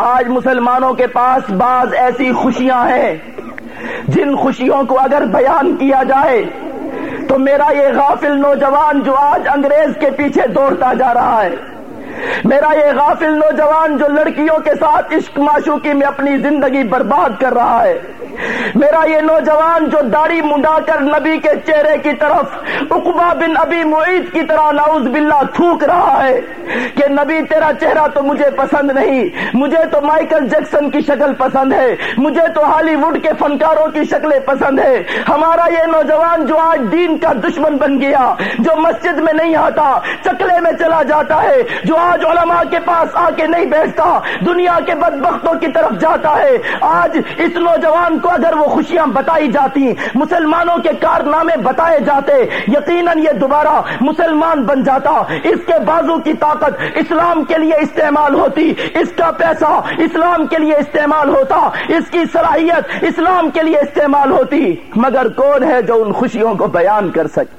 آج مسلمانوں کے پاس بعض ایسی خوشیاں ہیں۔ جن خوشیوں کو اگر بیان کیا جائے، تو میرا یہ غافل نوجوان جو آج انگریز کے پیچھے دوڑتا جا رہا ہے، میرا یہ غافل نوجوان جو لڑکیوں کے ساتھ عشق معشوقی میں اپنی زندگی برباد کر رہا ہے۔ میرا یہ نوجوان جو داڑھی منڈا کر نبی کے چہرے کی طرف اقبا بن ابی معید کی طرح ناؤز باللہ تھوک رہا ہے کہ نبی تیرا چہرہ تو مجھے پسند نہیں، مجھے تو مائیکل جیکسن کی شکل پسند ہے، مجھے تو ہالی ووڈ کے فنکاروں کی شکلیں پسند ہے۔ ہمارا یہ نوجوان جو آج دین کا دشمن بن گیا، جو مسجد میں نہیں آتا چکلے میں چلا جاتا ہے، جو آج علماء کے پاس آ کے نہیں بیٹھتا، دنیا کے بدبختوں کی طرف جاتا ہے۔ آج اس نوجوان کو اگر وہ خوشیاں بتائی جاتی، مسلمانوں کے کارنامے بتائے جاتے، یقیناً یہ دوبارہ مسلمان بن جاتا۔ اس کے بازو کی طاقت اسلام کے لیے استعمال ہوتی، اس کا پیسہ اسلام کے لیے استعمال ہوتا، اس کی صلاحیت اسلام کے لیے استعمال ہوتی۔ مگر کون ہے جو ان خوشیوں کو بیان کر سکے